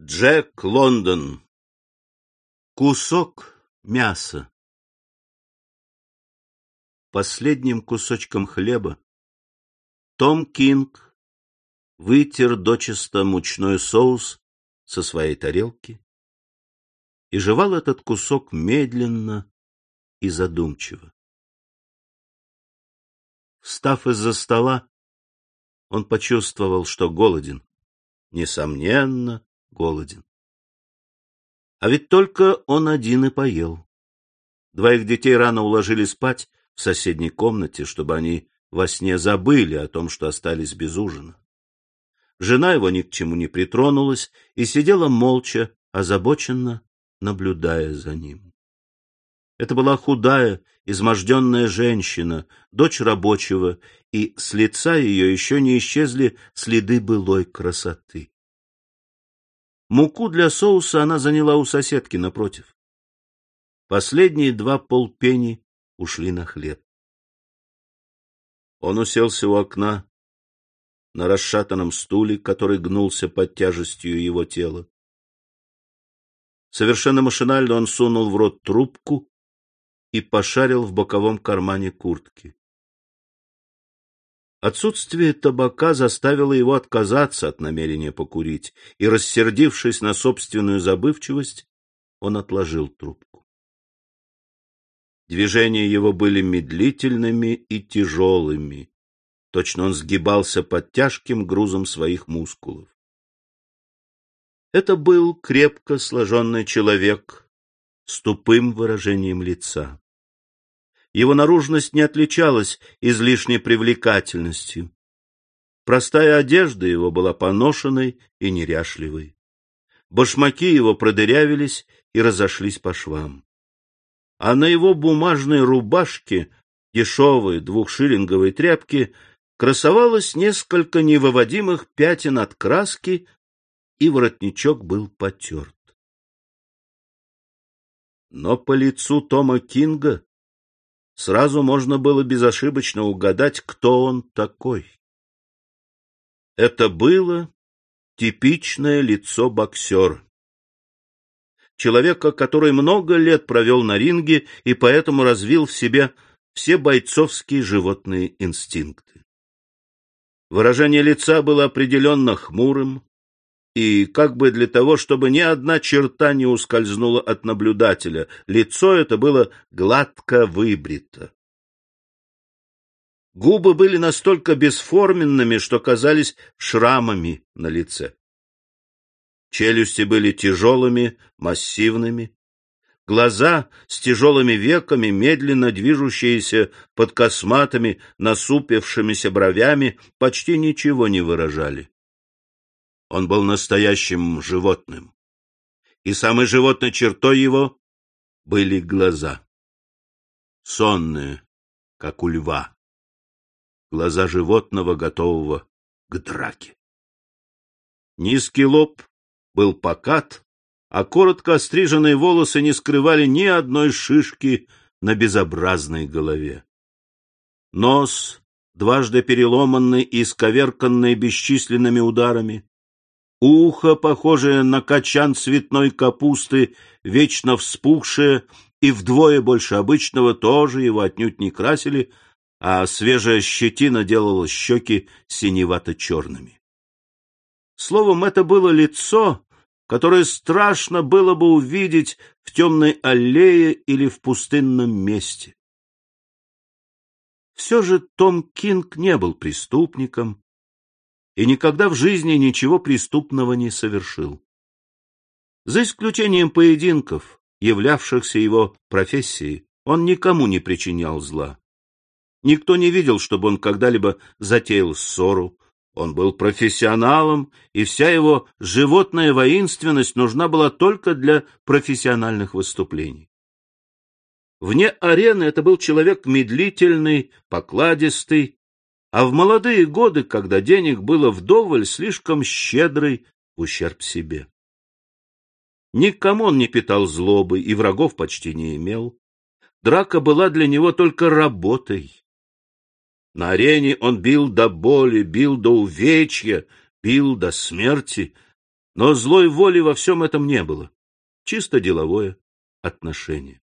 Джек Лондон. Кусок мяса. Последним кусочком хлеба Том Кинг вытер дочисто мучной соус со своей тарелки и жевал этот кусок медленно и задумчиво. Встав из-за стола, он почувствовал, что голоден. Несомненно, голоден. А ведь только он один и поел. Двоих детей рано уложили спать в соседней комнате, чтобы они во сне забыли о том, что остались без ужина. Жена его ни к чему не притронулась и сидела молча, озабоченно наблюдая за ним. Это была худая, изможденная женщина, дочь рабочего, и с лица ее еще не исчезли следы былой красоты. Муку для соуса она заняла у соседки напротив. Последние два полпени ушли на хлеб. Он уселся у окна на расшатанном стуле, который гнулся под тяжестью его тела. Совершенно машинально он сунул в рот трубку и пошарил в боковом кармане куртки. Отсутствие табака заставило его отказаться от намерения покурить, и, рассердившись на собственную забывчивость, он отложил трубку. Движения его были медлительными и тяжелыми. Точно он сгибался под тяжким грузом своих мускулов. Это был крепко сложенный человек с тупым выражением лица. Его наружность не отличалась излишней привлекательностью. Простая одежда его была поношенной и неряшливой. Башмаки его продырявились и разошлись по швам. А на его бумажной рубашке, дешевой двухшиллинговой тряпки, красовалось несколько невыводимых пятен от краски, и воротничок был потерт. Но по лицу Тома Кинга сразу можно было безошибочно угадать, кто он такой. Это было типичное лицо боксера. Человека, который много лет провел на ринге и поэтому развил в себе все бойцовские животные инстинкты. Выражение лица было определенно хмурым, и как бы для того, чтобы ни одна черта не ускользнула от наблюдателя, лицо это было гладко выбрито. Губы были настолько бесформенными, что казались шрамами на лице. Челюсти были тяжелыми, массивными. Глаза с тяжелыми веками, медленно движущиеся под косматыми, насупившимися бровями, почти ничего не выражали. Он был настоящим животным. И самой животной чертой его были глаза. Сонные, как у льва. Глаза животного, готового к драке. Низкий лоб был покат, а коротко остриженные волосы не скрывали ни одной шишки на безобразной голове. Нос, дважды переломанный и исковерканный бесчисленными ударами, ухо, похожее на качан цветной капусты, вечно вспухшее и вдвое больше обычного, тоже его отнюдь не красили, а свежая щетина делала щеки синевато-черными. Словом, это было лицо, которое страшно было бы увидеть в темной аллее или в пустынном месте. Все же Том Кинг не был преступником, и никогда в жизни ничего преступного не совершил. За исключением поединков, являвшихся его профессией, он никому не причинял зла. Никто не видел, чтобы он когда-либо затеял ссору. Он был профессионалом, и вся его животная воинственность нужна была только для профессиональных выступлений. Вне арены это был человек медлительный, покладистый, а в молодые годы, когда денег было вдоволь, слишком щедрый ущерб себе. Никому он не питал злобы и врагов почти не имел. Драка была для него только работой. На арене он бил до боли, бил до увечья, бил до смерти, Но злой воли во всем этом не было. Чисто деловое отношение.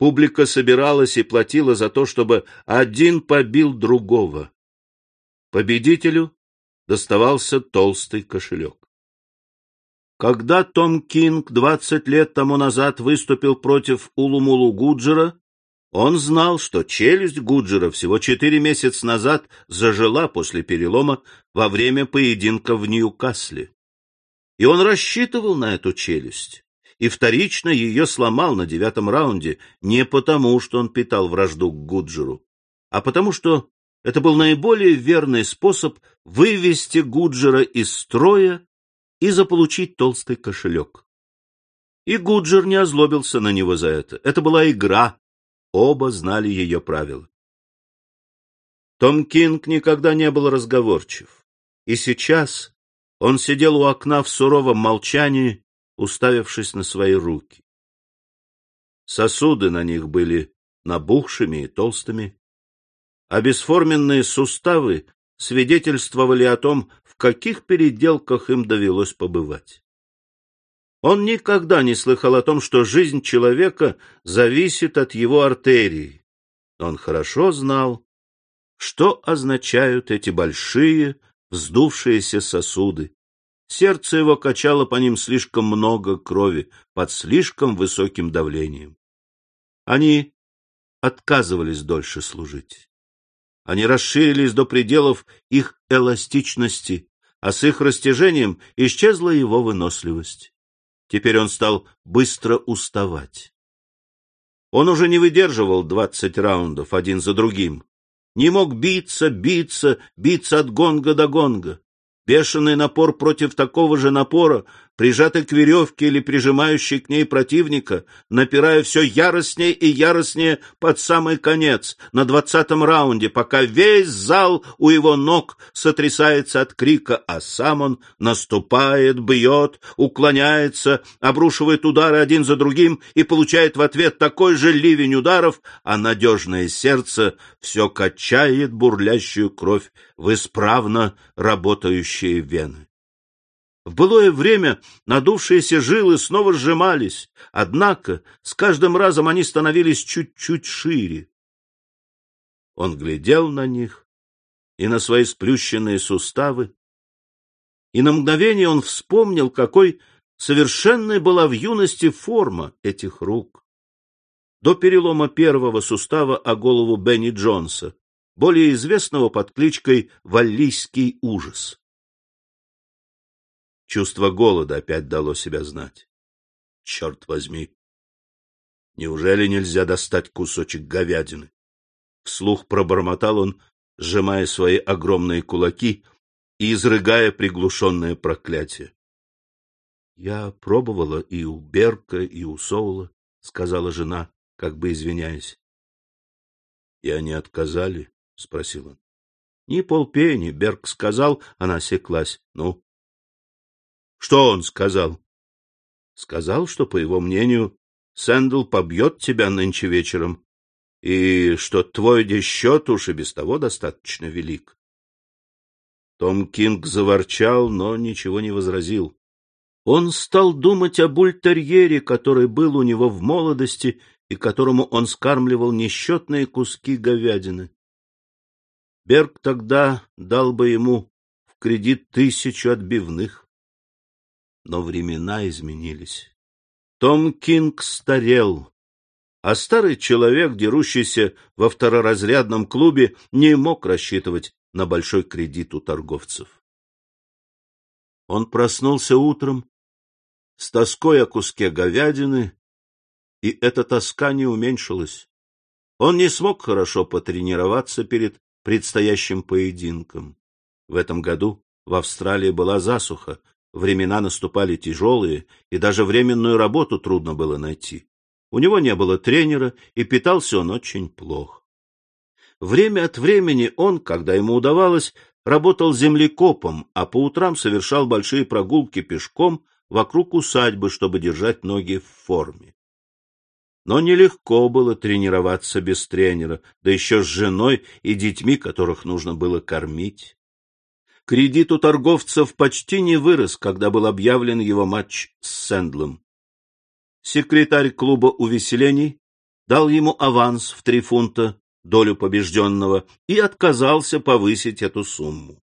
Публика собиралась и платила за то, чтобы один побил другого. Победителю доставался толстый кошелек. Когда Том Кинг двадцать лет тому назад выступил против Улумулу Гуджера, он знал, что челюсть Гуджера всего четыре месяца назад зажила после перелома во время поединка в Ньюкасле. И он рассчитывал на эту челюсть, и вторично ее сломал на девятом раунде не потому, что он питал вражду к Гуджеру, а потому что это был наиболее верный способ вывести Гуджера из строя и заполучить толстый кошелек. И Гуджер не озлобился на него за это. Это была игра, Оба знали ее правила. Том Кинг никогда не был разговорчив, и сейчас он сидел у окна в суровом молчании, уставившись на свои руки. Сосуды на них были набухшими и толстыми, а бесформенные суставы свидетельствовали о том, в каких переделках им довелось побывать. Он никогда не слыхал о том, что жизнь человека зависит от его артерий. Он хорошо знал, что означают эти большие, вздувшиеся сосуды. Сердце его качало по ним слишком много крови под слишком высоким давлением. Они отказывались дольше служить. Они расширились до пределов их эластичности, а с их растяжением исчезла его выносливость. Теперь он стал быстро уставать. Он уже не выдерживал двадцать раундов один за другим. Не мог биться, биться, биться от гонга до гонга. Бешеный напор против такого же напора прижатый к веревке или прижимающий к ней противника, напирая все яростнее и яростнее под самый конец, на двадцатом раунде, пока весь зал у его ног сотрясается от крика, а сам он наступает, бьет, уклоняется, обрушивает удары один за другим и получает в ответ такой же ливень ударов, а надежное сердце все качает бурлящую кровь в исправно работающие вены. В былое время надувшиеся жилы снова сжимались, однако с каждым разом они становились чуть-чуть шире. Он глядел на них и на свои сплющенные суставы, и на мгновение он вспомнил, какой совершенной была в юности форма этих рук. До перелома первого сустава о голову Бенни Джонса, более известного под кличкой «Валлийский ужас». Чувство голода опять дало себя знать. Черт возьми! Неужели нельзя достать кусочек говядины? Вслух пробормотал он, сжимая свои огромные кулаки и изрыгая приглушенное проклятие. — Я пробовала и у Берка, и у Соула, — сказала жена, как бы извиняясь. — И они отказали? — спросил он. — Ни полпени, Берг сказал, она осеклась. — Ну, что он сказал? Сказал, что, по его мнению, Сэндл побьет тебя нынче вечером, и что твой десчет уж и без того достаточно велик. Том Кинг заворчал, но ничего не возразил. Он стал думать о бультерьере, который был у него в молодости и которому он скармливал несчетные куски говядины. Берг тогда дал бы ему в кредит тысячу отбивных но времена изменились. Том Кинг старел, а старый человек, дерущийся во второразрядном клубе, не мог рассчитывать на большой кредит у торговцев. Он проснулся утром с тоской о куске говядины, и эта тоска не уменьшилась. Он не смог хорошо потренироваться перед предстоящим поединком. В этом году в Австралии была засуха, Времена наступали тяжелые, и даже временную работу трудно было найти. У него не было тренера, и питался он очень плохо. Время от времени он, когда ему удавалось, работал землекопом, а по утрам совершал большие прогулки пешком вокруг усадьбы, чтобы держать ноги в форме. Но нелегко было тренироваться без тренера, да еще с женой и детьми, которых нужно было кормить. Кредит у торговцев почти не вырос, когда был объявлен его матч с Сэндлом. Секретарь клуба увеселений дал ему аванс в три фунта, долю побежденного, и отказался повысить эту сумму.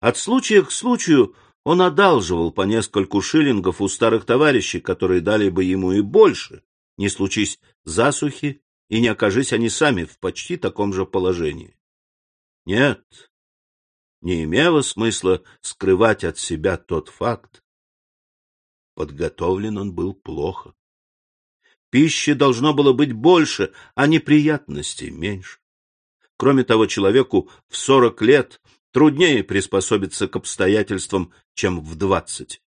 От случая к случаю он одалживал по нескольку шиллингов у старых товарищей, которые дали бы ему и больше, не случись засухи, и не окажись они сами в почти таком же положении. Нет, не имело смысла скрывать от себя тот факт. Подготовлен он был плохо. Пищи должно было быть больше, а неприятностей меньше. Кроме того, человеку в сорок лет труднее приспособиться к обстоятельствам, чем в двадцать.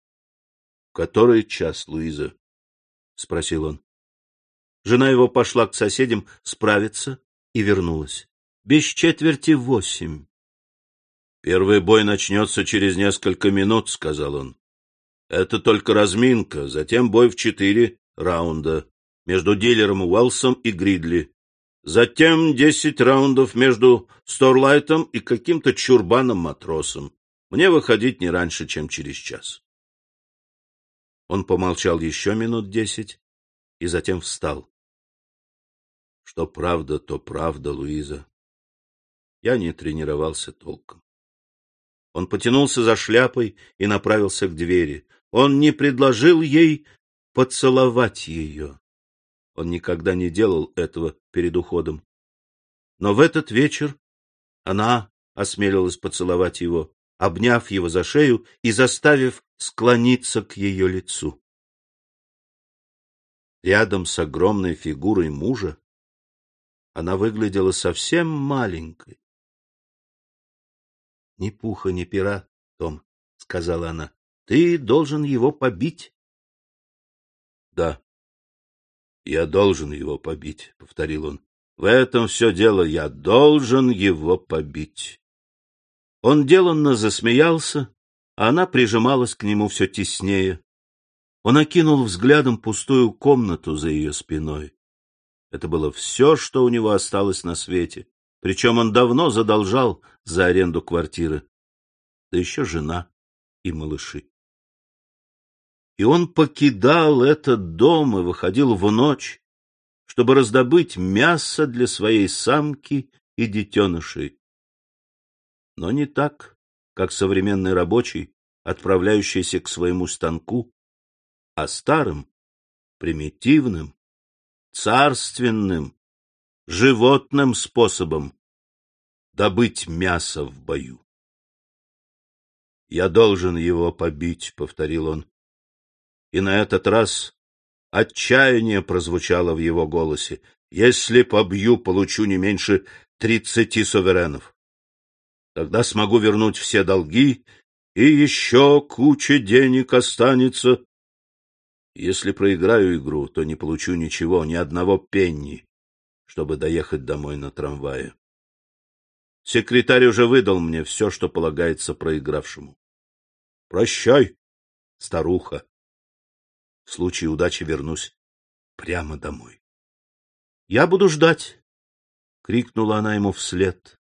— Который час, Луиза? — спросил он. Жена его пошла к соседям справиться и вернулась. Без четверти восемь. «Первый бой начнется через несколько минут», — сказал он. «Это только разминка, затем бой в четыре раунда между дилером Уэлсом и Гридли. Затем десять раундов между Сторлайтом и каким-то чурбаном-матросом. Мне выходить не раньше, чем через час». Он помолчал еще минут десять и затем встал. Что правда, то правда, Луиза. Я не тренировался толком. Он потянулся за шляпой и направился к двери. Он не предложил ей поцеловать ее. Он никогда не делал этого перед уходом. Но в этот вечер она осмелилась поцеловать его, обняв его за шею и заставив склониться к ее лицу. Рядом с огромной фигурой мужа она выглядела совсем маленькой, ни пуха, ни пера, Том, — сказала она. — Ты должен его побить. — Да, я должен его побить, — повторил он. — В этом все дело, я должен его побить. Он деланно засмеялся, а она прижималась к нему все теснее. Он окинул взглядом пустую комнату за ее спиной. Это было все, что у него осталось на свете. Причем он давно задолжал за аренду квартиры. Да еще жена и малыши. И он покидал этот дом и выходил в ночь, чтобы раздобыть мясо для своей самки и детенышей. Но не так, как современный рабочий, отправляющийся к своему станку, а старым, примитивным, царственным, животным способом добыть мясо в бою. «Я должен его побить», — повторил он. И на этот раз отчаяние прозвучало в его голосе. «Если побью, получу не меньше тридцати суверенов. Тогда смогу вернуть все долги, и еще куча денег останется. Если проиграю игру, то не получу ничего, ни одного пенни чтобы доехать домой на трамвае. Секретарь уже выдал мне все, что полагается проигравшему. Прощай, старуха. В случае удачи вернусь прямо домой. Я буду ждать, крикнула она ему вслед.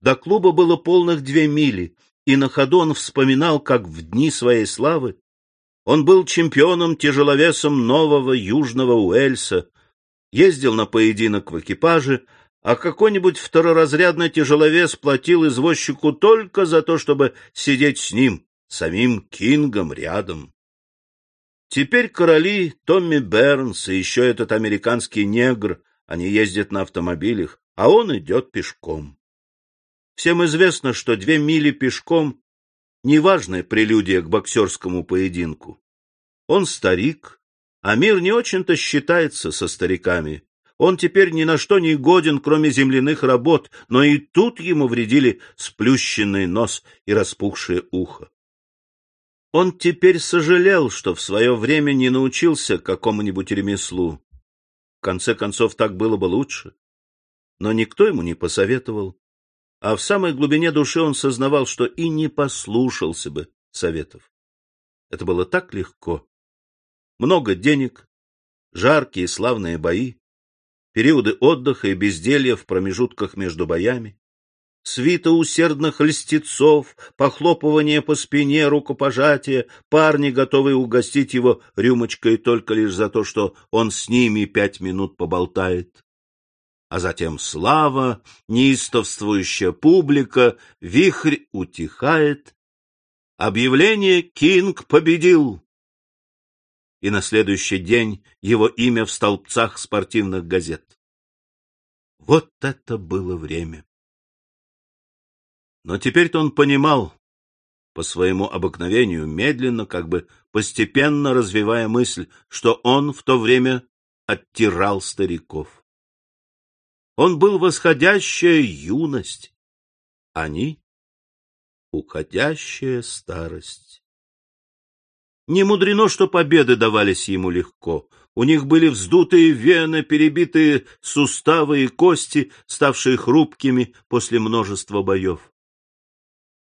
До клуба было полных две мили, и на ходу он вспоминал, как в дни своей славы он был чемпионом-тяжеловесом нового Южного Уэльса, ездил на поединок в экипаже, а какой-нибудь второразрядный тяжеловес платил извозчику только за то, чтобы сидеть с ним, самим Кингом, рядом. Теперь короли Томми Бернс и еще этот американский негр, они ездят на автомобилях, а он идет пешком. Всем известно, что две мили пешком — неважная прелюдия к боксерскому поединку. Он старик, а мир не очень-то считается со стариками. Он теперь ни на что не годен, кроме земляных работ, но и тут ему вредили сплющенный нос и распухшее ухо. Он теперь сожалел, что в свое время не научился какому-нибудь ремеслу. В конце концов, так было бы лучше. Но никто ему не посоветовал. А в самой глубине души он сознавал, что и не послушался бы советов. Это было так легко много денег, жаркие славные бои, периоды отдыха и безделья в промежутках между боями. свита усердных льстецов, похлопывание по спине, рукопожатие, парни, готовые угостить его рюмочкой только лишь за то, что он с ними пять минут поболтает. А затем слава, неистовствующая публика, вихрь утихает. Объявление «Кинг победил!» И на следующий день его имя в столбцах спортивных газет. Вот это было время! Но теперь-то он понимал, по своему обыкновению, медленно, как бы постепенно развивая мысль, что он в то время оттирал стариков. Он был восходящая юность, они — уходящая старость. Не мудрено, что победы давались ему легко. У них были вздутые вены, перебитые суставы и кости, ставшие хрупкими после множества боев.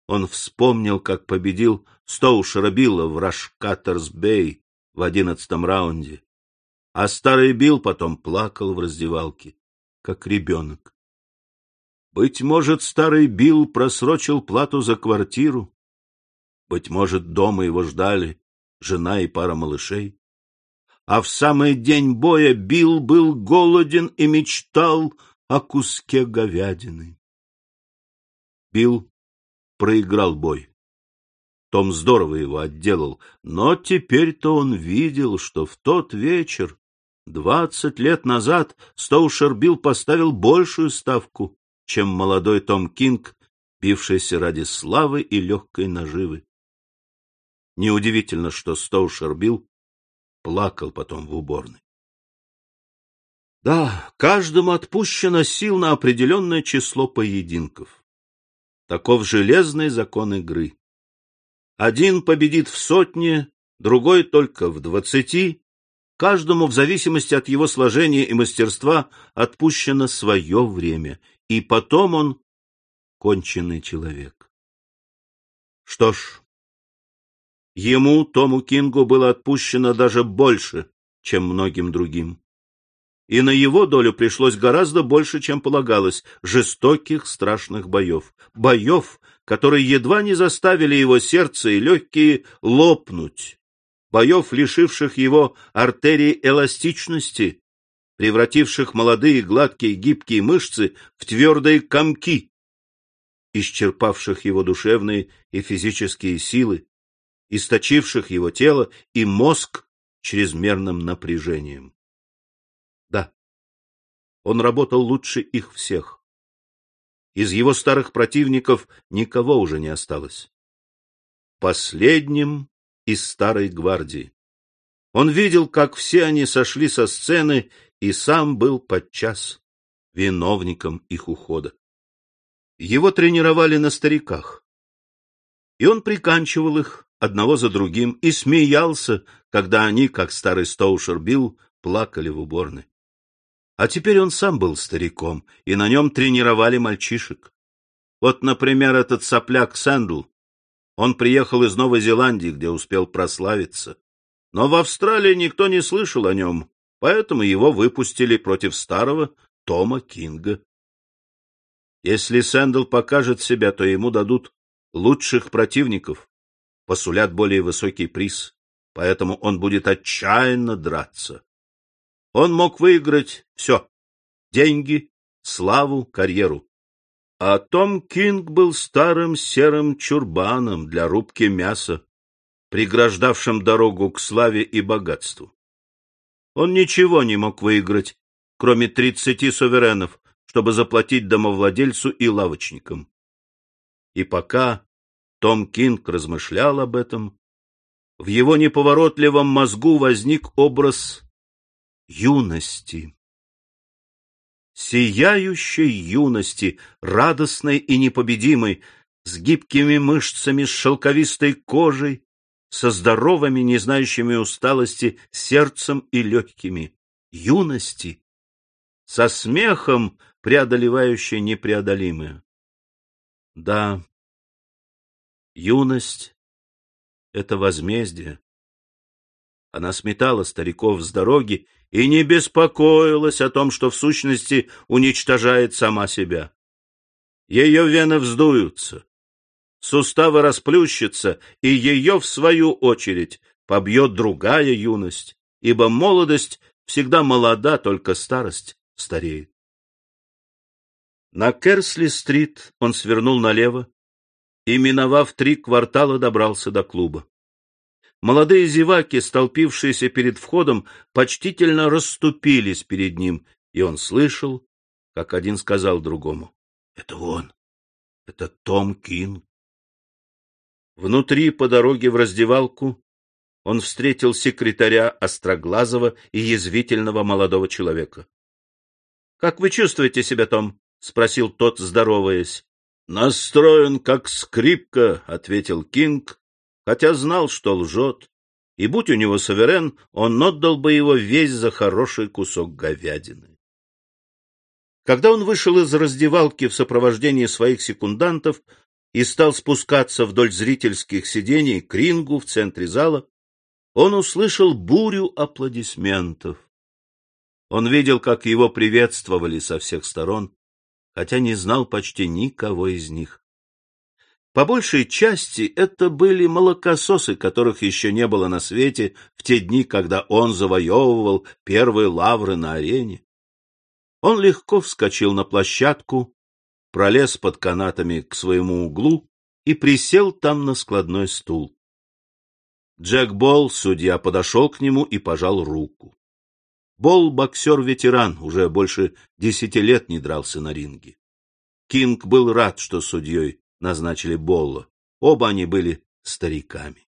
Он вспомнил, как победил Стоушера Билла в Рашкатерс-Бэй в одиннадцатом раунде. А старый Билл потом плакал в раздевалке, как ребенок. Быть может, старый Билл просрочил плату за квартиру. Быть может, дома его ждали жена и пара малышей. А в самый день боя Билл был голоден и мечтал о куске говядины. Билл проиграл бой. Том здорово его отделал, но теперь-то он видел, что в тот вечер, двадцать лет назад, Стоушер Билл поставил большую ставку, чем молодой Том Кинг, бившийся ради славы и легкой наживы. Неудивительно, что Стоушер Билл плакал потом в уборной. Да, каждому отпущено сил на определенное число поединков. Таков железный закон игры. Один победит в сотне, другой только в двадцати. Каждому в зависимости от его сложения и мастерства отпущено свое время, и потом он конченый человек. Что ж, ему, Тому Кингу, было отпущено даже больше, чем многим другим и на его долю пришлось гораздо больше, чем полагалось, жестоких, страшных боев. Боев, которые едва не заставили его сердце и легкие лопнуть. Боев, лишивших его артерий эластичности, превративших молодые гладкие гибкие мышцы в твердые комки, исчерпавших его душевные и физические силы, источивших его тело и мозг чрезмерным напряжением. Да, он работал лучше их всех. Из его старых противников никого уже не осталось. Последним из старой гвардии. Он видел, как все они сошли со сцены, и сам был подчас виновником их ухода. Его тренировали на стариках. И он приканчивал их одного за другим и смеялся, когда они, как старый Стоушер Билл, плакали в уборной. А теперь он сам был стариком, и на нем тренировали мальчишек. Вот, например, этот сопляк Сэндл. Он приехал из Новой Зеландии, где успел прославиться. Но в Австралии никто не слышал о нем, поэтому его выпустили против старого Тома Кинга. Если Сэндл покажет себя, то ему дадут лучших противников, посулят более высокий приз, поэтому он будет отчаянно драться. Он мог выиграть все — деньги, славу, карьеру. А Том Кинг был старым серым чурбаном для рубки мяса, преграждавшим дорогу к славе и богатству. Он ничего не мог выиграть, кроме тридцати суверенов, чтобы заплатить домовладельцу и лавочникам. И пока Том Кинг размышлял об этом, в его неповоротливом мозгу возник образ юности. Сияющей юности, радостной и непобедимой, с гибкими мышцами, с шелковистой кожей, со здоровыми, не знающими усталости, сердцем и легкими. Юности, со смехом, преодолевающей непреодолимое. Да, юность — это возмездие. Она сметала стариков с дороги и не беспокоилась о том, что в сущности уничтожает сама себя. ее вены вздуются, суставы расплющатся, и ее, в свою очередь, побьет другая юность, ибо молодость всегда молода, только старость стареет. На Керсли-стрит он свернул налево и, миновав три квартала, добрался до клуба. Молодые зеваки, столпившиеся перед входом, почтительно расступились перед ним, и он слышал, как один сказал другому. — Это он. Это Том Кинг. Внутри, по дороге в раздевалку, он встретил секретаря остроглазого и язвительного молодого человека. — Как вы чувствуете себя, Том? — спросил тот, здороваясь. — Настроен как скрипка, — ответил Кинг, хотя знал, что лжет, и, будь у него суверен, он отдал бы его весь за хороший кусок говядины. Когда он вышел из раздевалки в сопровождении своих секундантов и стал спускаться вдоль зрительских сидений к рингу в центре зала, он услышал бурю аплодисментов. Он видел, как его приветствовали со всех сторон, хотя не знал почти никого из них. По большей части это были молокососы, которых еще не было на свете в те дни, когда он завоевывал первые лавры на арене. Он легко вскочил на площадку, пролез под канатами к своему углу и присел там на складной стул. Джек Болл, судья, подошел к нему и пожал руку. Болл — боксер-ветеран, уже больше десяти лет не дрался на ринге. Кинг был рад, что судьей назначили Болла. Оба они были стариками.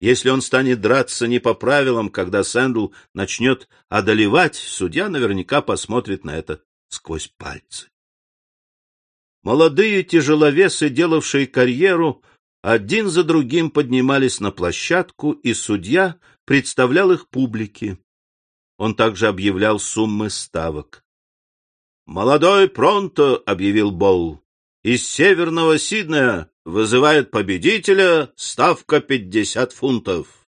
Если он станет драться не по правилам, когда Сэндл начнет одолевать, судья наверняка посмотрит на это сквозь пальцы. Молодые тяжеловесы, делавшие карьеру, один за другим поднимались на площадку, и судья представлял их публике. Он также объявлял суммы ставок. «Молодой Пронто», — объявил Болл, — «из северного Сиднея вызывает победителя ставка пятьдесят фунтов».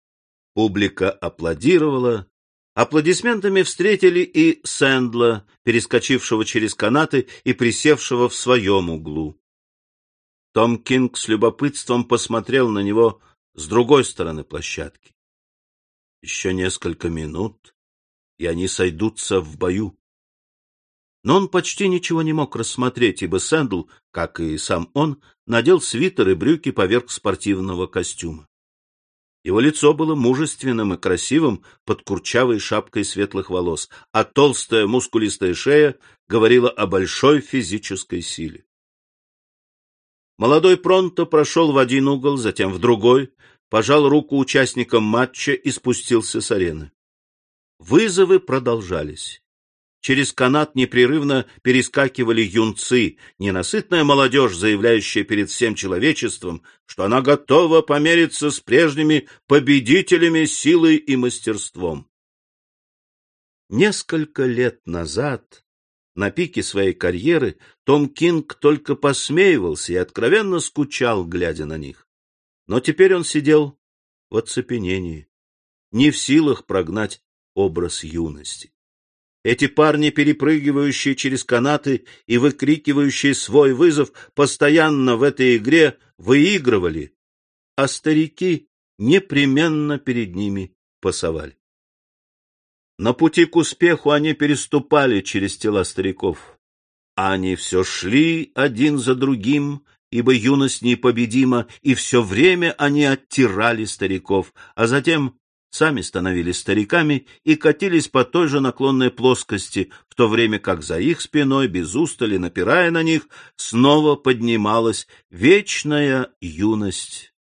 Публика аплодировала. Аплодисментами встретили и Сэндла, перескочившего через канаты и присевшего в своем углу. Том Кинг с любопытством посмотрел на него с другой стороны площадки. Еще несколько минут, и они сойдутся в бою. Но он почти ничего не мог рассмотреть, ибо Сэндл, как и сам он, надел свитер и брюки поверх спортивного костюма. Его лицо было мужественным и красивым под курчавой шапкой светлых волос, а толстая мускулистая шея говорила о большой физической силе. Молодой Пронто прошел в один угол, затем в другой, пожал руку участникам матча и спустился с арены. Вызовы продолжались. Через канат непрерывно перескакивали юнцы, ненасытная молодежь, заявляющая перед всем человечеством, что она готова помериться с прежними победителями силой и мастерством. Несколько лет назад на пике своей карьеры Том Кинг только посмеивался и откровенно скучал, глядя на них. Но теперь он сидел в оцепенении, не в силах прогнать образ юности. Эти парни, перепрыгивающие через канаты и выкрикивающие свой вызов, постоянно в этой игре выигрывали, а старики непременно перед ними пасовали. На пути к успеху они переступали через тела стариков. Они все шли один за другим, ибо юность непобедима, и все время они оттирали стариков, а затем сами становились стариками и катились по той же наклонной плоскости, в то время как за их спиной, без устали напирая на них, снова поднималась вечная юность.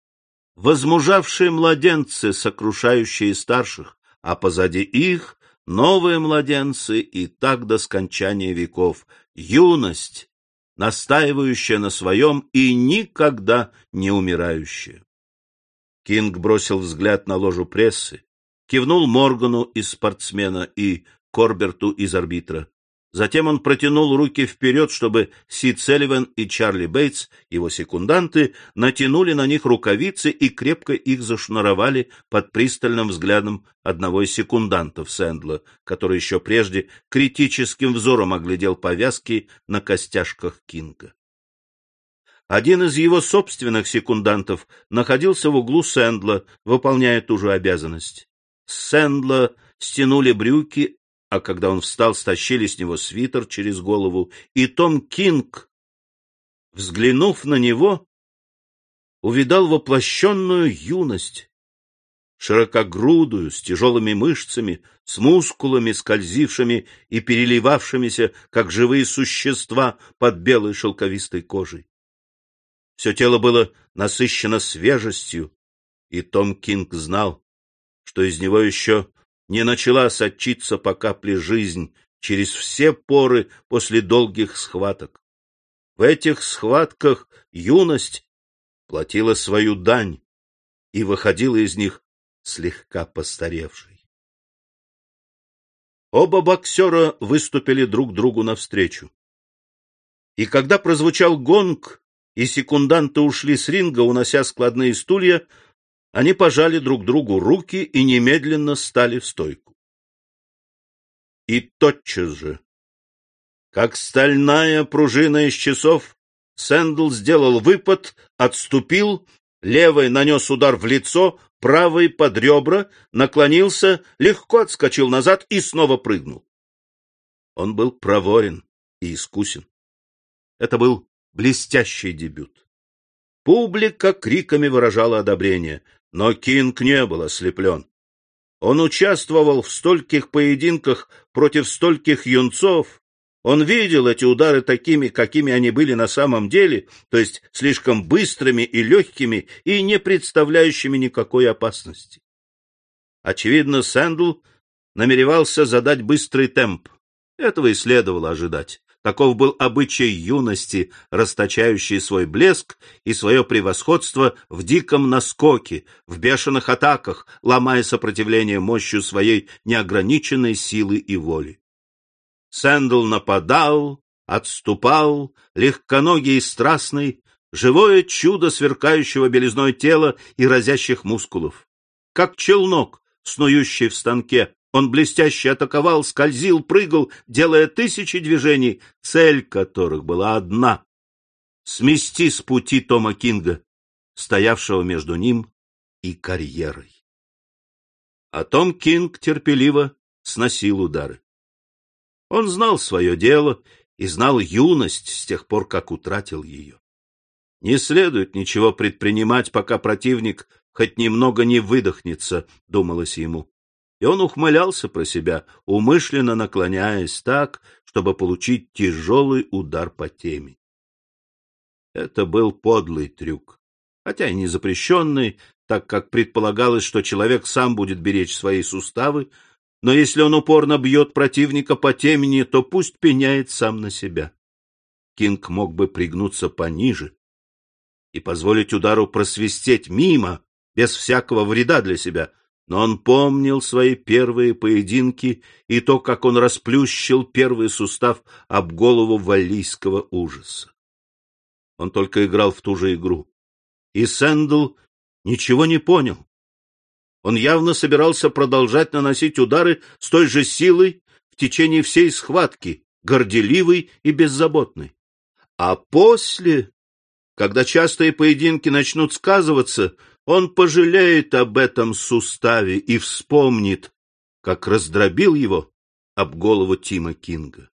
Возмужавшие младенцы, сокрушающие старших, а позади их новые младенцы и так до скончания веков, юность, настаивающая на своем и никогда не умирающая. Кинг бросил взгляд на ложу прессы, кивнул Моргану из спортсмена и Корберту из арбитра. Затем он протянул руки вперед, чтобы Сид Селливан и Чарли Бейтс, его секунданты, натянули на них рукавицы и крепко их зашнуровали под пристальным взглядом одного из секундантов Сэндла, который еще прежде критическим взором оглядел повязки на костяшках Кинга. Один из его собственных секундантов находился в углу Сэндла, выполняя ту же обязанность. С Сэндла стянули брюки, а когда он встал, стащили с него свитер через голову, и Том Кинг, взглянув на него, увидал воплощенную юность, широкогрудую, с тяжелыми мышцами, с мускулами, скользившими и переливавшимися, как живые существа под белой шелковистой кожей. Все тело было насыщено свежестью, и Том Кинг знал, что из него еще не начала сочиться по капле жизнь через все поры после долгих схваток. В этих схватках юность платила свою дань и выходила из них слегка постаревшей. Оба боксера выступили друг другу навстречу. И когда прозвучал гонг, и секунданты ушли с ринга, унося складные стулья, они пожали друг другу руки и немедленно стали в стойку. И тотчас же, как стальная пружина из часов, Сэндл сделал выпад, отступил, левой нанес удар в лицо, правой под ребра, наклонился, легко отскочил назад и снова прыгнул. Он был проворен и искусен. Это был блестящий дебют. Публика криками выражала одобрение, но Кинг не был ослеплен. Он участвовал в стольких поединках против стольких юнцов, он видел эти удары такими, какими они были на самом деле, то есть слишком быстрыми и легкими и не представляющими никакой опасности. Очевидно, Сэндл намеревался задать быстрый темп. Этого и следовало ожидать. Таков был обычай юности, расточающей свой блеск и свое превосходство в диком наскоке, в бешеных атаках, ломая сопротивление мощью своей неограниченной силы и воли. Сэндл нападал, отступал, легконогий и страстный, живое чудо сверкающего белизной тела и разящих мускулов. Как челнок, снующий в станке, он блестяще атаковал, скользил, прыгал, делая тысячи движений, цель которых была одна — смести с пути Тома Кинга, стоявшего между ним и карьерой. А Том Кинг терпеливо сносил удары. Он знал свое дело и знал юность с тех пор, как утратил ее. Не следует ничего предпринимать, пока противник хоть немного не выдохнется, думалось ему. И он ухмылялся про себя, умышленно наклоняясь так, чтобы получить тяжелый удар по теме. Это был подлый трюк, хотя и не запрещенный, так как предполагалось, что человек сам будет беречь свои суставы, но если он упорно бьет противника по темени, то пусть пеняет сам на себя. Кинг мог бы пригнуться пониже и позволить удару просвистеть мимо, без всякого вреда для себя, но он помнил свои первые поединки и то, как он расплющил первый сустав об голову валлийского ужаса. Он только играл в ту же игру. И Сэндл ничего не понял. Он явно собирался продолжать наносить удары с той же силой в течение всей схватки, горделивый и беззаботный. А после, когда частые поединки начнут сказываться, он пожалеет об этом суставе и вспомнит, как раздробил его об голову Тима Кинга.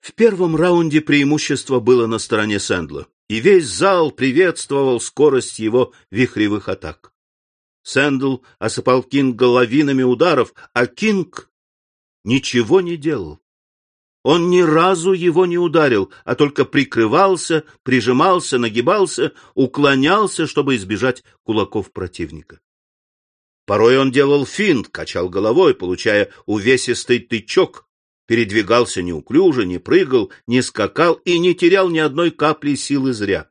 В первом раунде преимущество было на стороне Сэндла, и весь зал приветствовал скорость его вихревых атак. Сэндл осыпал Кинга лавинами ударов, а Кинг ничего не делал. Он ни разу его не ударил, а только прикрывался, прижимался, нагибался, уклонялся, чтобы избежать кулаков противника. Порой он делал финт, качал головой, получая увесистый тычок, передвигался неуклюже, не прыгал, не скакал и не терял ни одной капли силы зря.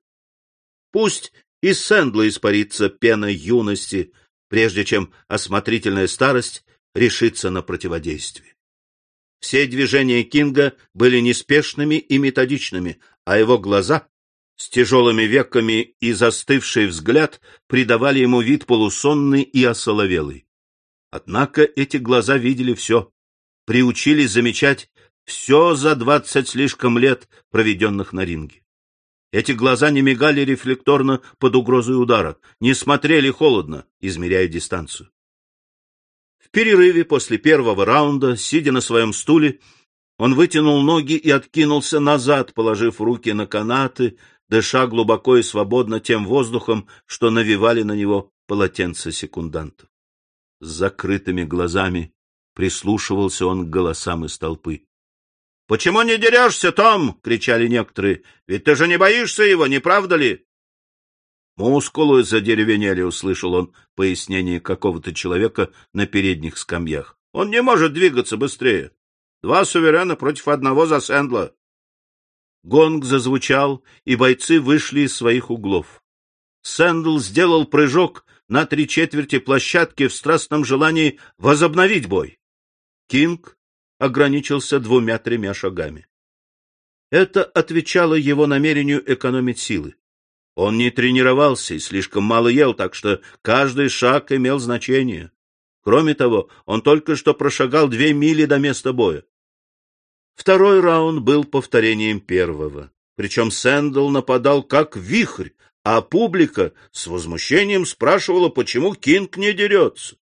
Пусть из Сэндла испарится пена юности, прежде чем осмотрительная старость решится на противодействие. Все движения Кинга были неспешными и методичными, а его глаза с тяжелыми веками и застывший взгляд придавали ему вид полусонный и осоловелый. Однако эти глаза видели все, приучились замечать все за двадцать слишком лет, проведенных на ринге. Эти глаза не мигали рефлекторно под угрозой удара, не смотрели холодно, измеряя дистанцию. Перерыве после первого раунда, сидя на своем стуле, он вытянул ноги и откинулся назад, положив руки на канаты, дыша глубоко и свободно тем воздухом, что навевали на него полотенца секундантов. С закрытыми глазами прислушивался он к голосам из толпы. — Почему не дерешься, Том? — кричали некоторые. — Ведь ты же не боишься его, не правда ли? — Мускулы задеревенели, — услышал он пояснение какого-то человека на передних скамьях. — Он не может двигаться быстрее. Два суверена против одного за Сэндла. Гонг зазвучал, и бойцы вышли из своих углов. Сэндл сделал прыжок на три четверти площадки в страстном желании возобновить бой. Кинг ограничился двумя-тремя шагами. Это отвечало его намерению экономить силы. Он не тренировался и слишком мало ел, так что каждый шаг имел значение. Кроме того, он только что прошагал две мили до места боя. Второй раунд был повторением первого. Причем Сэндл нападал как вихрь, а публика с возмущением спрашивала, почему Кинг не дерется.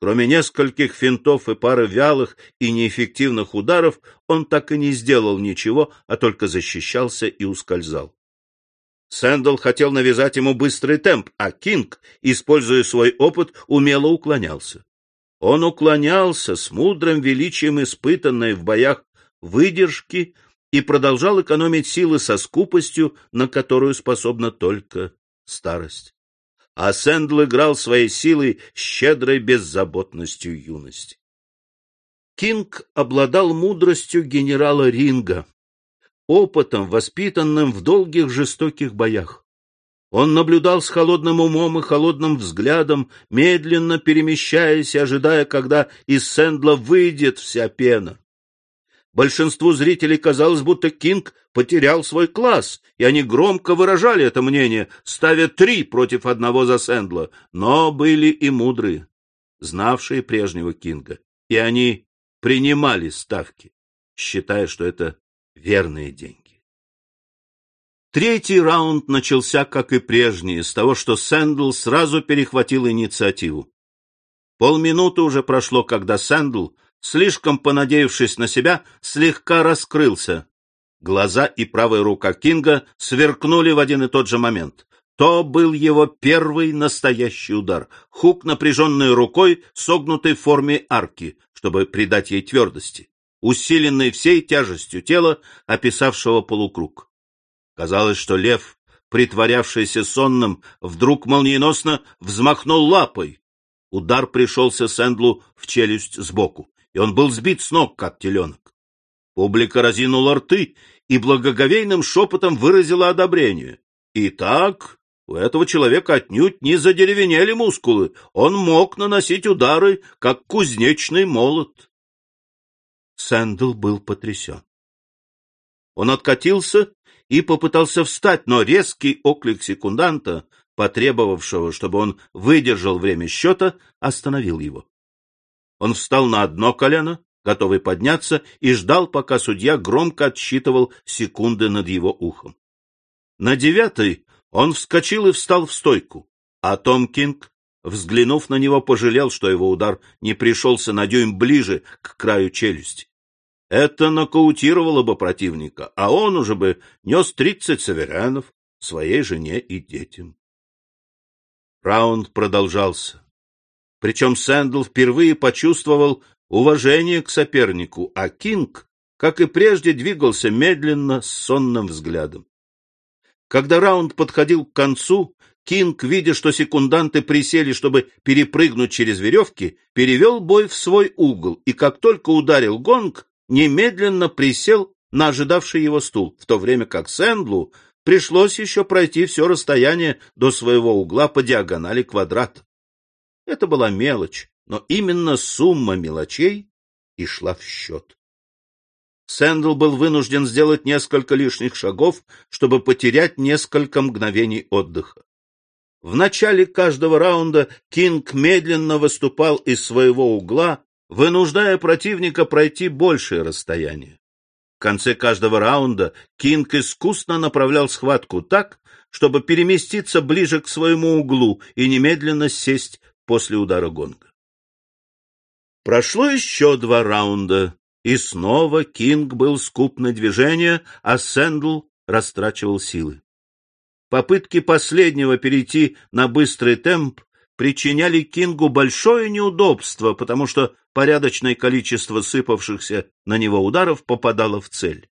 Кроме нескольких финтов и пары вялых и неэффективных ударов, он так и не сделал ничего, а только защищался и ускользал. Сэндл хотел навязать ему быстрый темп, а Кинг, используя свой опыт, умело уклонялся. Он уклонялся с мудрым величием испытанной в боях выдержки и продолжал экономить силы со скупостью, на которую способна только старость а Сэндл играл своей силой с щедрой беззаботностью юности. Кинг обладал мудростью генерала ринга, опытом, воспитанным в долгих жестоких боях. Он наблюдал с холодным умом и холодным взглядом, медленно перемещаясь и ожидая, когда из Сэндла выйдет вся пена. Большинству зрителей казалось, будто Кинг потерял свой класс, и они громко выражали это мнение, ставя три против одного за Сэндла. Но были и мудрые, знавшие прежнего Кинга, и они принимали ставки, считая, что это верные деньги. Третий раунд начался, как и прежний, с того, что Сэндл сразу перехватил инициативу. Полминуты уже прошло, когда Сэндл слишком понадеявшись на себя, слегка раскрылся. Глаза и правая рука Кинга сверкнули в один и тот же момент. То был его первый настоящий удар. Хук, напряженной рукой, согнутой в форме арки, чтобы придать ей твердости, усиленной всей тяжестью тела, описавшего полукруг. Казалось, что лев, притворявшийся сонным, вдруг молниеносно взмахнул лапой. Удар пришелся Сэндлу в челюсть сбоку и он был сбит с ног, как теленок. Публика разинула рты и благоговейным шепотом выразила одобрение. Итак, у этого человека отнюдь не задеревенели мускулы, он мог наносить удары, как кузнечный молот. Сэндл был потрясен. Он откатился и попытался встать, но резкий оклик секунданта, потребовавшего, чтобы он выдержал время счета, остановил его. Он встал на одно колено, готовый подняться, и ждал, пока судья громко отсчитывал секунды над его ухом. На девятый он вскочил и встал в стойку, а Том Кинг, взглянув на него, пожалел, что его удар не пришелся на дюйм ближе к краю челюсти. Это нокаутировало бы противника, а он уже бы нес тридцать соверенов своей жене и детям. Раунд продолжался. Причем Сэндл впервые почувствовал уважение к сопернику, а Кинг, как и прежде, двигался медленно, с сонным взглядом. Когда раунд подходил к концу, Кинг, видя, что секунданты присели, чтобы перепрыгнуть через веревки, перевел бой в свой угол и, как только ударил гонг, немедленно присел на ожидавший его стул, в то время как Сэндлу пришлось еще пройти все расстояние до своего угла по диагонали квадрата. Это была мелочь, но именно сумма мелочей и шла в счет. Сэндл был вынужден сделать несколько лишних шагов, чтобы потерять несколько мгновений отдыха. В начале каждого раунда Кинг медленно выступал из своего угла, вынуждая противника пройти большее расстояние. В конце каждого раунда Кинг искусно направлял схватку так, чтобы переместиться ближе к своему углу и немедленно сесть после удара гонга. Прошло еще два раунда, и снова Кинг был скуп на движение, а Сэндл растрачивал силы. Попытки последнего перейти на быстрый темп причиняли Кингу большое неудобство, потому что порядочное количество сыпавшихся на него ударов попадало в цель.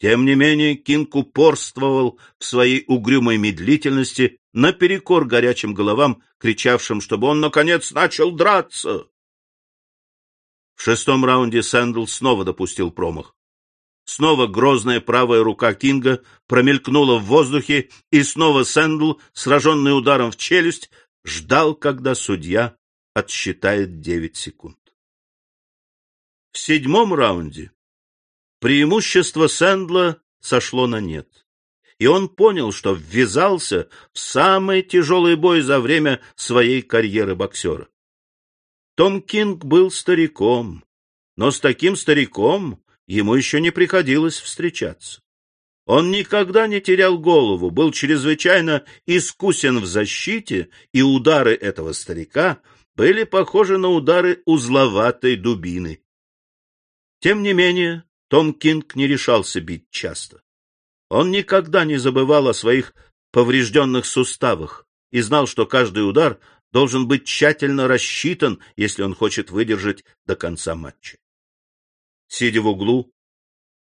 Тем не менее, Кинг упорствовал в своей угрюмой медлительности наперекор горячим головам, кричавшим, чтобы он, наконец, начал драться. В шестом раунде Сэндл снова допустил промах. Снова грозная правая рука Кинга промелькнула в воздухе, и снова Сэндл, сраженный ударом в челюсть, ждал, когда судья отсчитает девять секунд. В седьмом раунде преимущество Сэндла сошло на нет, и он понял, что ввязался в самый тяжелый бой за время своей карьеры боксера. Том Кинг был стариком, но с таким стариком ему еще не приходилось встречаться. Он никогда не терял голову, был чрезвычайно искусен в защите, и удары этого старика были похожи на удары узловатой дубины. Тем не менее, Том Кинг не решался бить часто. Он никогда не забывал о своих поврежденных суставах и знал, что каждый удар должен быть тщательно рассчитан, если он хочет выдержать до конца матча. Сидя в углу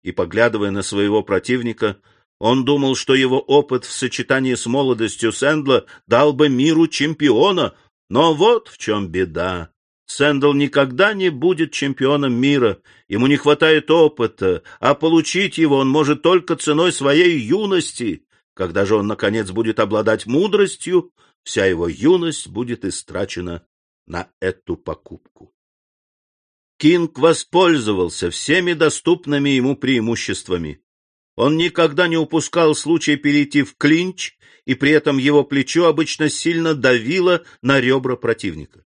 и поглядывая на своего противника, он думал, что его опыт в сочетании с молодостью Сэндла дал бы миру чемпиона, но вот в чем беда. Сэндл никогда не будет чемпионом мира, ему не хватает опыта, а получить его он может только ценой своей юности. Когда же он, наконец, будет обладать мудростью, вся его юность будет истрачена на эту покупку. Кинг воспользовался всеми доступными ему преимуществами. Он никогда не упускал случая перейти в клинч, и при этом его плечо обычно сильно давило на ребра противника.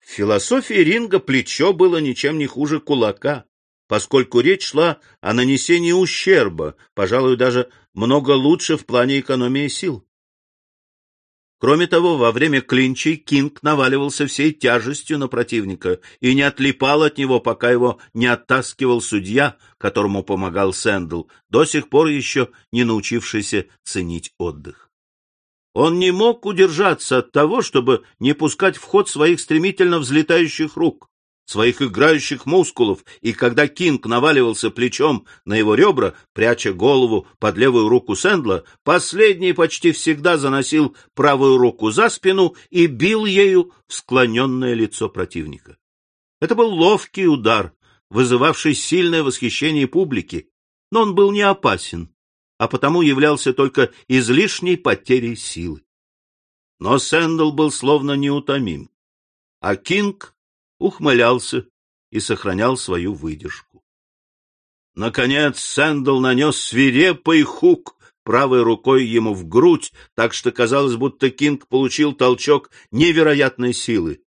В философии ринга плечо было ничем не хуже кулака, поскольку речь шла о нанесении ущерба, пожалуй, даже много лучше в плане экономии сил. Кроме того, во время клинчей Кинг наваливался всей тяжестью на противника и не отлипал от него, пока его не оттаскивал судья, которому помогал Сэндл, до сих пор еще не научившийся ценить отдых. Он не мог удержаться от того, чтобы не пускать в ход своих стремительно взлетающих рук своих играющих мускулов, и когда Кинг наваливался плечом на его ребра, пряча голову под левую руку Сэндла, последний почти всегда заносил правую руку за спину и бил ею в склоненное лицо противника. Это был ловкий удар, вызывавший сильное восхищение публики, но он был не опасен, а потому являлся только излишней потерей силы. Но Сэндл был словно неутомим, а Кинг ухмылялся и сохранял свою выдержку. Наконец Сэндл нанес свирепый хук правой рукой ему в грудь, так что казалось, будто Кинг получил толчок невероятной силы.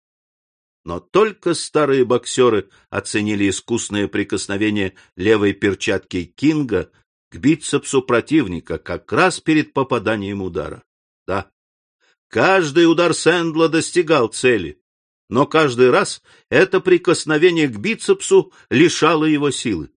Но только старые боксеры оценили искусное прикосновение левой перчатки Кинга к бицепсу противника как раз перед попаданием удара. Да, каждый удар Сэндла достигал цели но каждый раз это прикосновение к бицепсу лишало его силы.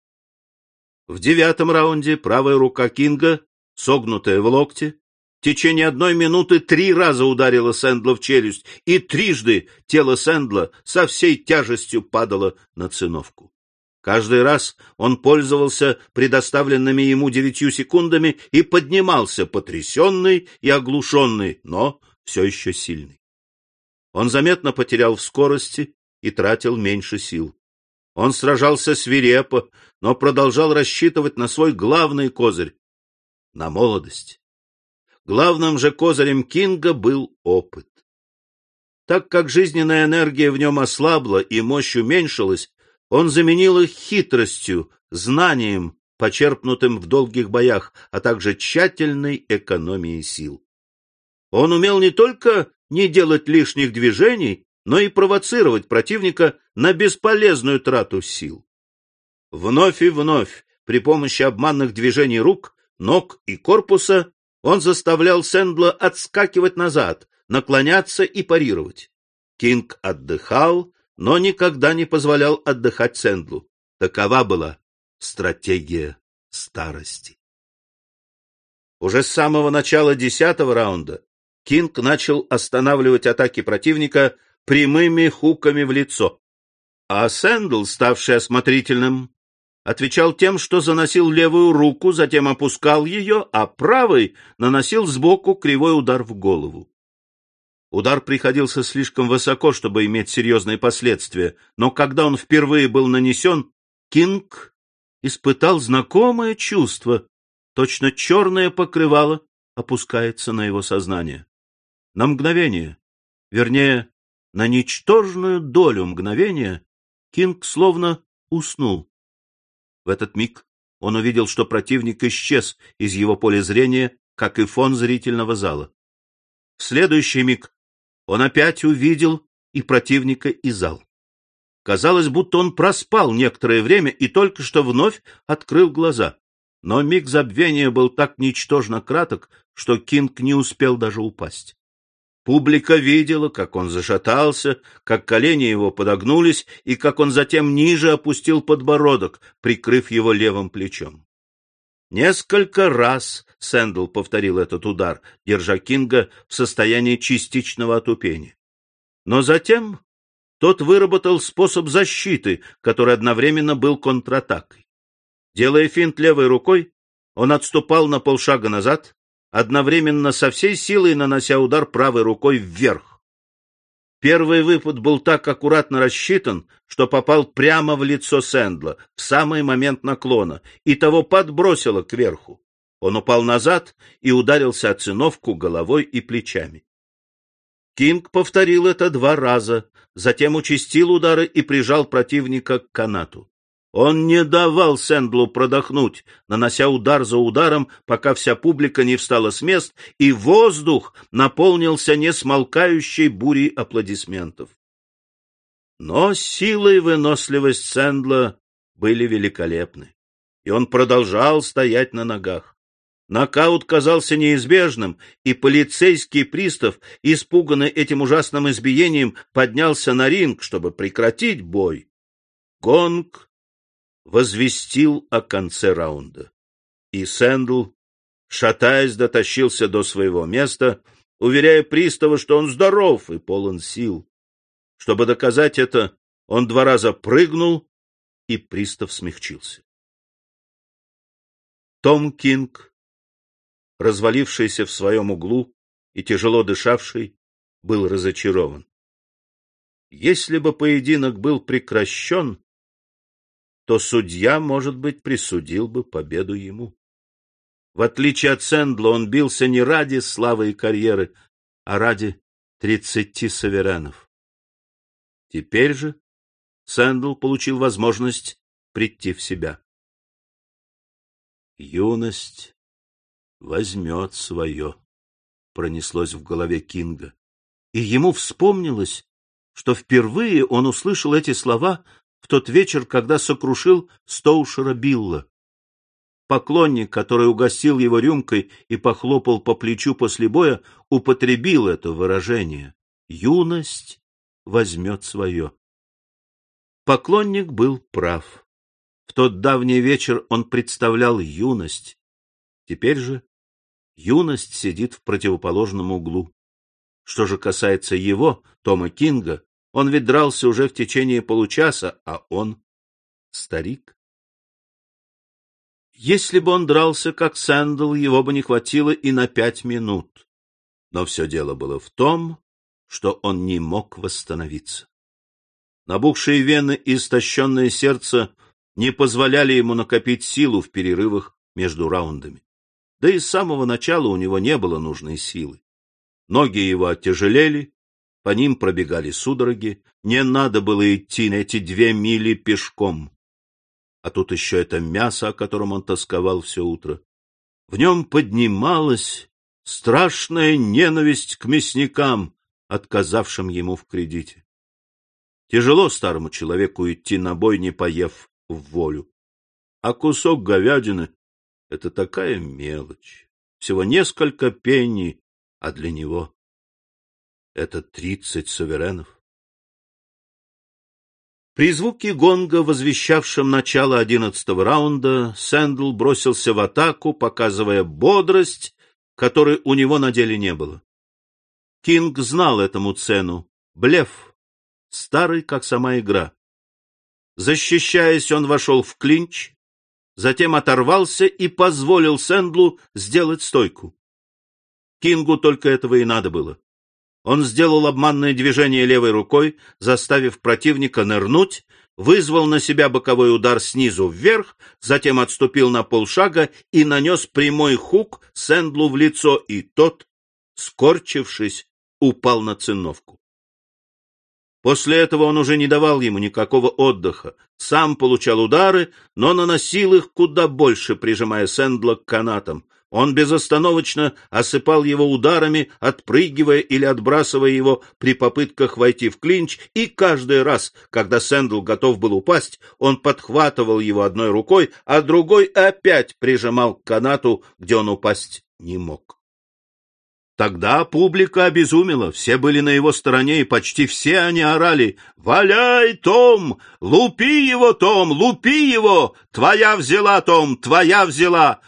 В девятом раунде правая рука Кинга, согнутая в локте, в течение одной минуты три раза ударила Сэндла в челюсть, и трижды тело Сэндла со всей тяжестью падало на циновку. Каждый раз он пользовался предоставленными ему девятью секундами и поднимался потрясенный и оглушенный, но все еще сильный. Он заметно потерял в скорости и тратил меньше сил. Он сражался свирепо, но продолжал рассчитывать на свой главный козырь — на молодость. Главным же козырем Кинга был опыт. Так как жизненная энергия в нем ослабла и мощь уменьшилась, он заменил их хитростью, знанием, почерпнутым в долгих боях, а также тщательной экономией сил. Он умел не только не делать лишних движений, но и провоцировать противника на бесполезную трату сил. Вновь и вновь при помощи обманных движений рук, ног и корпуса он заставлял Сэндла отскакивать назад, наклоняться и парировать. Кинг отдыхал, но никогда не позволял отдыхать Сэндлу. Такова была стратегия старости. Уже с самого начала десятого раунда Кинг начал останавливать атаки противника прямыми хуками в лицо. А Сэндл, ставший осмотрительным, отвечал тем, что заносил левую руку, затем опускал ее, а правой наносил сбоку кривой удар в голову. Удар приходился слишком высоко, чтобы иметь серьезные последствия, но когда он впервые был нанесен, Кинг испытал знакомое чувство, точно черное покрывало опускается на его сознание. На мгновение, вернее, на ничтожную долю мгновения, Кинг словно уснул. В этот миг он увидел, что противник исчез из его поля зрения, как и фон зрительного зала. В следующий миг он опять увидел и противника, и зал. Казалось, будто он проспал некоторое время и только что вновь открыл глаза. Но миг забвения был так ничтожно краток, что Кинг не успел даже упасть. Публика видела, как он зашатался, как колени его подогнулись и как он затем ниже опустил подбородок, прикрыв его левым плечом. Несколько раз Сэндл повторил этот удар, держа Кинга в состоянии частичного отупения. Но затем тот выработал способ защиты, который одновременно был контратакой. Делая финт левой рукой, он отступал на полшага назад, одновременно со всей силой нанося удар правой рукой вверх. Первый выпад был так аккуратно рассчитан, что попал прямо в лицо Сэндла в самый момент наклона, и того подбросило кверху. Он упал назад и ударился о циновку головой и плечами. Кинг повторил это два раза, затем участил удары и прижал противника к канату. Он не давал Сэндлу продохнуть, нанося удар за ударом, пока вся публика не встала с мест, и воздух наполнился несмолкающей бурей аплодисментов. Но сила и выносливость Сэндла были великолепны, и он продолжал стоять на ногах. Нокаут казался неизбежным, и полицейский пристав, испуганный этим ужасным избиением, поднялся на ринг, чтобы прекратить бой. Гонг возвестил о конце раунда. И Сэндл, шатаясь, дотащился до своего места, уверяя пристава, что он здоров и полон сил. Чтобы доказать это, он два раза прыгнул, и пристав смягчился. Том Кинг развалившийся в своем углу и тяжело дышавший, был разочарован. Если бы поединок был прекращен, то судья, может быть, присудил бы победу ему. В отличие от Сэндла, он бился не ради славы и карьеры, а ради тридцати суверенов. Теперь же Сэндл получил возможность прийти в себя. Юность возьмет свое, пронеслось в голове Кинга. И ему вспомнилось, что впервые он услышал эти слова в тот вечер, когда сокрушил Стоушера Билла. Поклонник, который угостил его рюмкой и похлопал по плечу после боя, употребил это выражение. Юность возьмет свое. Поклонник был прав. В тот давний вечер он представлял юность. Теперь же юность сидит в противоположном углу. Что же касается его, Тома Кинга, он ведь дрался уже в течение получаса, а он старик. Если бы он дрался как Сэндл, его бы не хватило и на пять минут. Но все дело было в том, что он не мог восстановиться. Набухшие вены и истощенное сердце не позволяли ему накопить силу в перерывах между раундами. Да и с самого начала у него не было нужной силы. Ноги его оттяжелели, по ним пробегали судороги, не надо было идти на эти две мили пешком. А тут еще это мясо, о котором он тосковал все утро. В нем поднималась страшная ненависть к мясникам, отказавшим ему в кредите. Тяжело старому человеку идти на бой, не поев в волю. А кусок говядины — это такая мелочь. Всего несколько пенни, а для него это тридцать суверенов. При звуке гонга, возвещавшем начало одиннадцатого раунда, Сэндл бросился в атаку, показывая бодрость, которой у него на деле не было. Кинг знал этому цену. Блеф. Старый, как сама игра. Защищаясь, он вошел в клинч, затем оторвался и позволил Сэндлу сделать стойку. Кингу только этого и надо было. Он сделал обманное движение левой рукой, заставив противника нырнуть, вызвал на себя боковой удар снизу вверх, затем отступил на полшага и нанес прямой хук Сэндлу в лицо, и тот, скорчившись, упал на циновку. После этого он уже не давал ему никакого отдыха, сам получал удары, но наносил их куда больше, прижимая Сэндла к канатам. Он безостановочно осыпал его ударами, отпрыгивая или отбрасывая его при попытках войти в клинч, и каждый раз, когда Сэндл готов был упасть, он подхватывал его одной рукой, а другой опять прижимал к канату, где он упасть не мог. Тогда публика обезумела, все были на его стороне, и почти все они орали «Валяй, Том! Лупи его, Том! Лупи его! Твоя взяла, Том! Твоя взяла!»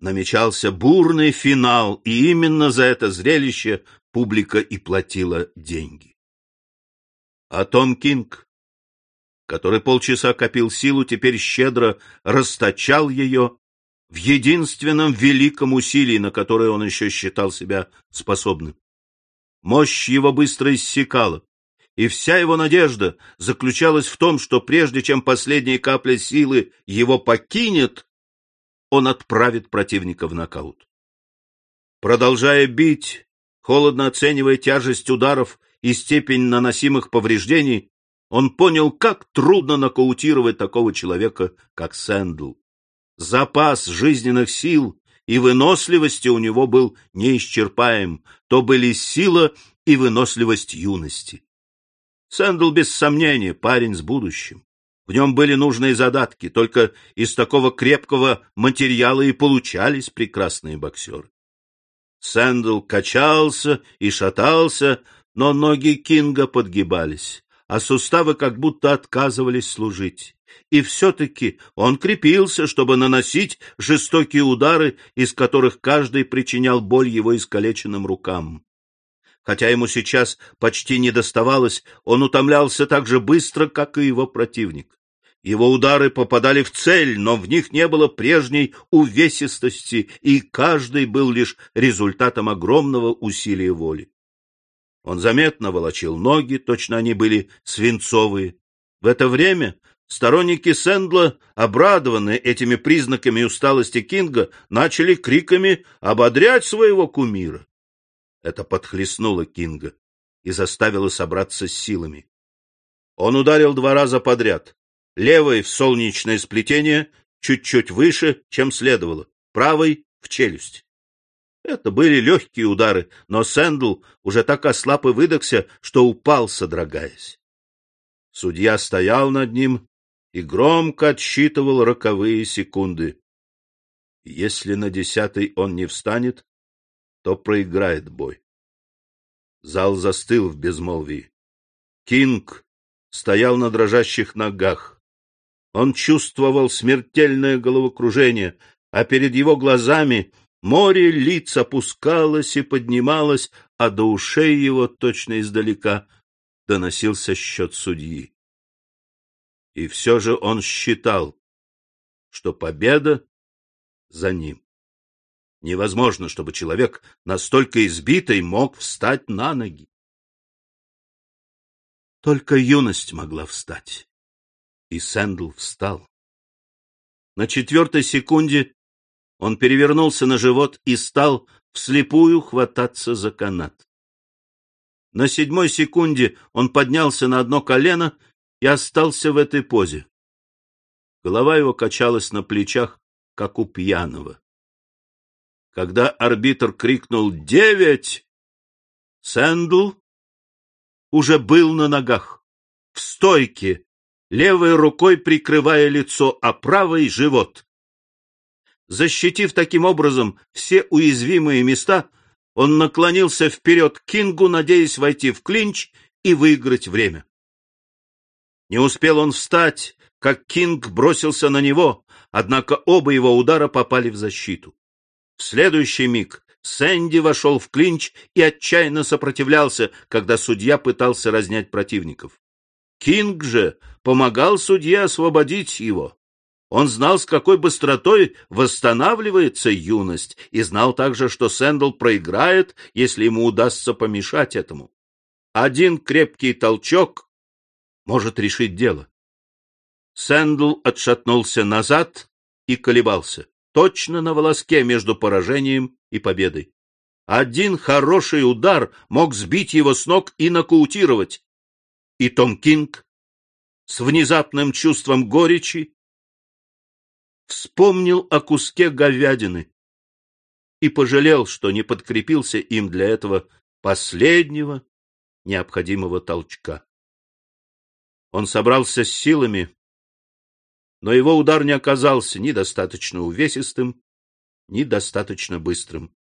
Намечался бурный финал, и именно за это зрелище публика и платила деньги. А Том Кинг, который полчаса копил силу, теперь щедро расточал ее в единственном великом усилии, на которое он еще считал себя способным. Мощь его быстро иссякала, и вся его надежда заключалась в том, что прежде чем последняя капля силы его покинет, он отправит противника в нокаут. Продолжая бить, холодно оценивая тяжесть ударов и степень наносимых повреждений, он понял, как трудно нокаутировать такого человека, как Сэндл запас жизненных сил и выносливости у него был неисчерпаем, то были сила и выносливость юности. Сэндл, без сомнения, парень с будущим. В нем были нужные задатки, только из такого крепкого материала и получались прекрасные боксеры. Сэндл качался и шатался, но ноги Кинга подгибались, а суставы как будто отказывались служить и все-таки он крепился, чтобы наносить жестокие удары, из которых каждый причинял боль его искалеченным рукам. Хотя ему сейчас почти не доставалось, он утомлялся так же быстро, как и его противник. Его удары попадали в цель, но в них не было прежней увесистости, и каждый был лишь результатом огромного усилия воли. Он заметно волочил ноги, точно они были свинцовые. В это время Сторонники Сэндла, обрадованные этими признаками усталости Кинга, начали криками ободрять своего кумира. Это подхлестнуло Кинга и заставило собраться с силами. Он ударил два раза подряд. Левой в солнечное сплетение, чуть-чуть выше, чем следовало, правой в челюсть. Это были легкие удары, но Сэндл уже так ослаб и выдохся, что упал, содрогаясь. Судья стоял над ним и громко отсчитывал роковые секунды. Если на десятый он не встанет, то проиграет бой. Зал застыл в безмолвии. Кинг стоял на дрожащих ногах. Он чувствовал смертельное головокружение, а перед его глазами море лиц опускалось и поднималось, а до ушей его точно издалека доносился счет судьи. И все же он считал, что победа за ним. Невозможно, чтобы человек настолько избитый мог встать на ноги. Только юность могла встать. И Сэндл встал. На четвертой секунде он перевернулся на живот и стал вслепую хвататься за канат. На седьмой секунде он поднялся на одно колено и остался в этой позе. Голова его качалась на плечах, как у пьяного. Когда арбитр крикнул «Девять!», Сэндл уже был на ногах, в стойке, левой рукой прикрывая лицо, а правой — живот. Защитив таким образом все уязвимые места, он наклонился вперед к Кингу, надеясь войти в клинч и выиграть время. Не успел он встать, как Кинг бросился на него, однако оба его удара попали в защиту. В следующий миг Сэндл вошел в клинч и отчаянно сопротивлялся, когда судья пытался разнять противников. Кинг же помогал судье освободить его. Он знал, с какой быстротой восстанавливается юность, и знал также, что Сэндл проиграет, если ему удастся помешать этому. Один крепкий толчок может решить дело. Сэндл отшатнулся назад и колебался, точно на волоске между поражением и победой. Один хороший удар мог сбить его с ног и нокаутировать. И Том Кинг с внезапным чувством горечи вспомнил о куске говядины и пожалел, что не подкрепился им для этого последнего необходимого толчка. Он собрался с силами, но его удар не оказался ни достаточно увесистым, ни достаточно быстрым.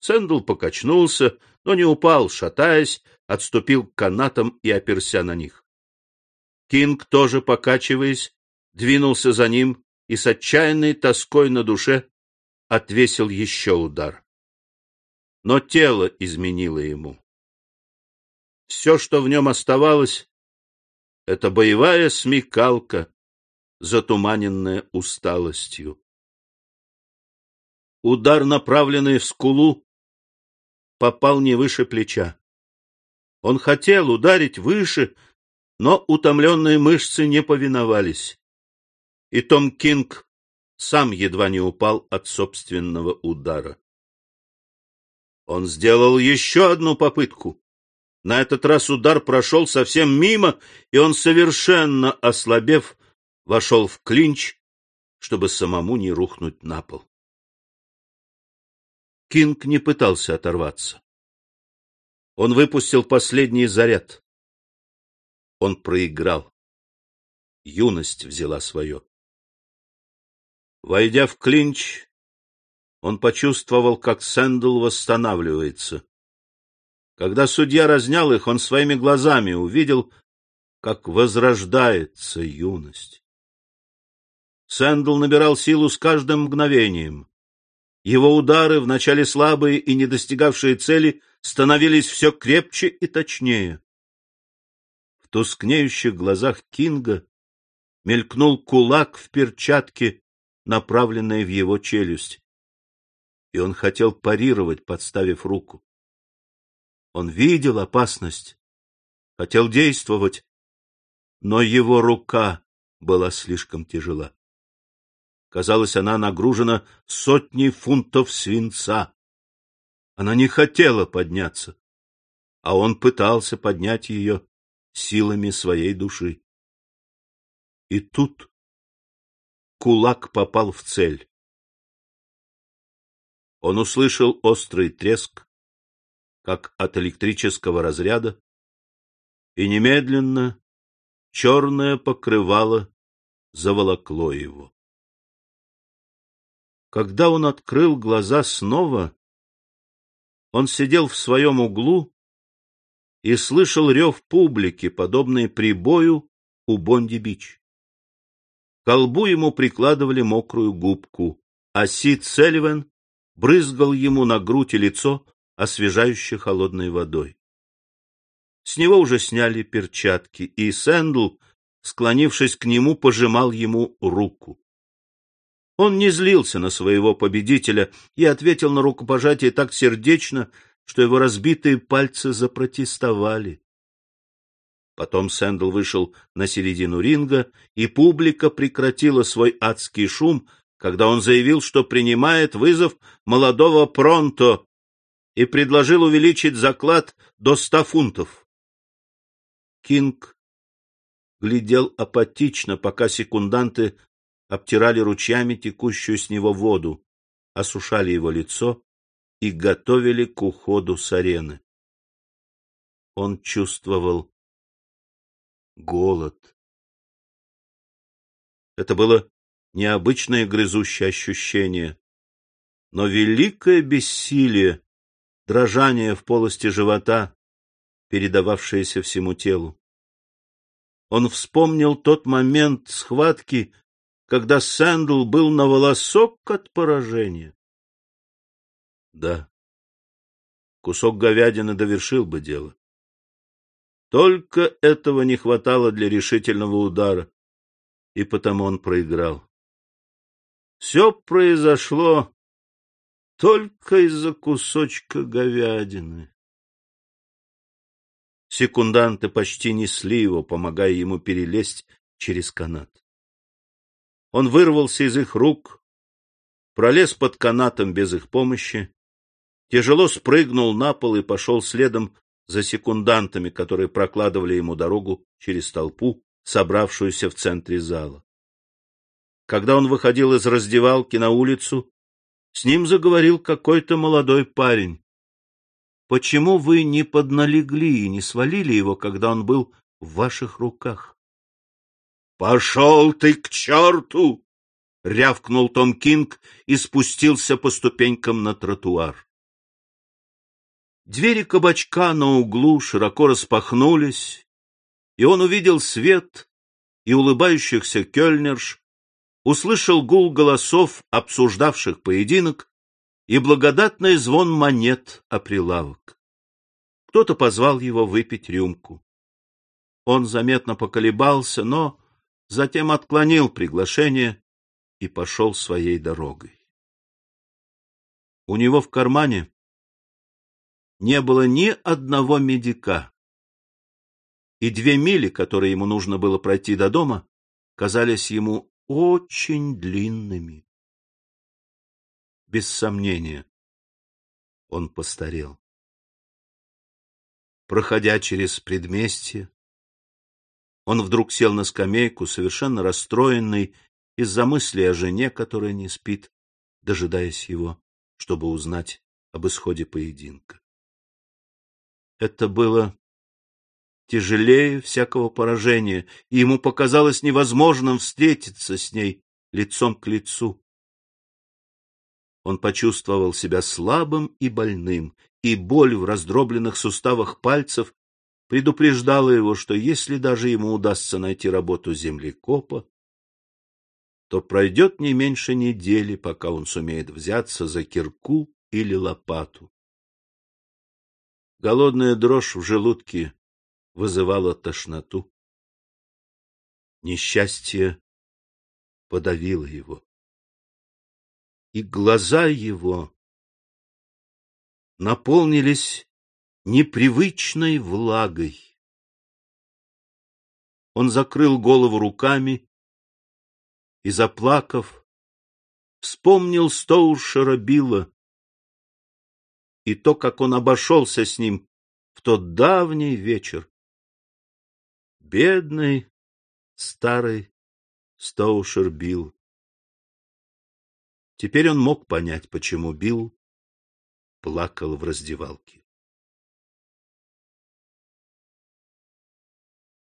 Сэндл покачнулся, но не упал, шатаясь, отступил к канатам и оперся на них. Кинг, тоже покачиваясь, двинулся за ним и с отчаянной тоской на душе отвесил еще удар. Но тело изменило ему. Все, что в нем оставалось, — это боевая смекалка, затуманенная усталостью. Удар, направленный в скулу, попал не выше плеча. Он хотел ударить выше, но утомленные мышцы не повиновались. И Том Кинг сам едва не упал от собственного удара. Он сделал еще одну попытку. На этот раз удар прошел совсем мимо, и он, совершенно ослабев, вошел в клинч, чтобы самому не рухнуть на пол. Кинг не пытался оторваться. Он выпустил последний заряд. Он проиграл. Юность взяла свое. Войдя в клинч, он почувствовал, как Сэндл восстанавливается. Когда судья разнял их, он своими глазами увидел, как возрождается юность. Сэндл набирал силу с каждым мгновением. Его удары, вначале слабые и не достигавшие цели, становились все крепче и точнее. В тускнеющих глазах Кинга мелькнул кулак в перчатке, направленной в его челюсть, и он хотел парировать, подставив руку. Он видел опасность, хотел действовать, но его рука была слишком тяжела. Казалось, она нагружена сотней фунтов свинца. Она не хотела подняться, а он пытался поднять ее силами своей души. И тут кулак попал в цель. Он услышал острый треск, как от электрического разряда, и немедленно черное покрывало заволокло его. Когда он открыл глаза снова, он сидел в своем углу и слышал рев публики, подобный прибою у Бонди-Бич. Ко лбу ему прикладывали мокрую губку, а Сид Селливан брызгал ему на грудь и лицо освежающей холодной водой. С него уже сняли перчатки, и Сэндл, склонившись к нему, пожимал ему руку. Он не злился на своего победителя и ответил на рукопожатие так сердечно, что его разбитые пальцы запротестовали. Потом Сэндл вышел на середину ринга, и публика прекратила свой адский шум, когда он заявил, что принимает вызов молодого Пронто и предложил увеличить заклад до ста фунтов. Кинг глядел апатично, пока секунданты обтирали ручьями текущую с него воду, осушали его лицо и готовили к уходу с арены. Он чувствовал голод. Это было необычное грызущее ощущение, но великое бессилие, дрожание в полости живота, передававшееся всему телу. Он вспомнил тот момент схватки, когда Сэндл был на волосок от поражения. Да, кусок говядины довершил бы дело. Только этого не хватало для решительного удара, и потому он проиграл. Все произошло только из-за кусочка говядины. Секунданты почти несли его, помогая ему перелезть через канат. Он вырвался из их рук, пролез под канатом без их помощи, тяжело спрыгнул на пол и пошел следом за секундантами, которые прокладывали ему дорогу через толпу, собравшуюся в центре зала. Когда он выходил из раздевалки на улицу, с ним заговорил какой-то молодой парень. Почему вы не подналегли и не свалили его, когда он был в ваших руках? «Пошел ты к черту!» — рявкнул Том Кинг и спустился по ступенькам на тротуар. Двери кабачка на углу широко распахнулись, и он увидел свет и улыбающихся кёльнерш, услышал гул голосов, обсуждавших поединок, и благодатный звон монет о прилавок. Кто-то позвал его выпить рюмку. Он заметно поколебался, но затем отклонил приглашение и пошел своей дорогой. У него в кармане не было ни одного медика, и две мили, которые ему нужно было пройти до дома, казались ему очень длинными. Без сомнения, он постарел. Проходя через предместье, он вдруг сел на скамейку, совершенно расстроенный из-за мысли о жене, которая не спит, дожидаясь его, чтобы узнать об исходе поединка. Это было тяжелее всякого поражения, и ему показалось невозможным встретиться с ней лицом к лицу. Он почувствовал себя слабым и больным, и боль в раздробленных суставах пальцев предупреждала его, что если даже ему удастся найти работу землекопа, то пройдет не меньше недели, пока он сумеет взяться за кирку или лопату. Голодная дрожь в желудке вызывала тошноту. Несчастье подавило его. И глаза его наполнились непривычной влагой. Он закрыл голову руками и, заплакав, вспомнил Стоушера Билла и то, как он обошелся с ним в тот давний вечер. Бедный старый Стоушер Билл. Теперь он мог понять, почему Билл плакал в раздевалке.